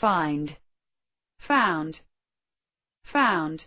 find, found, found.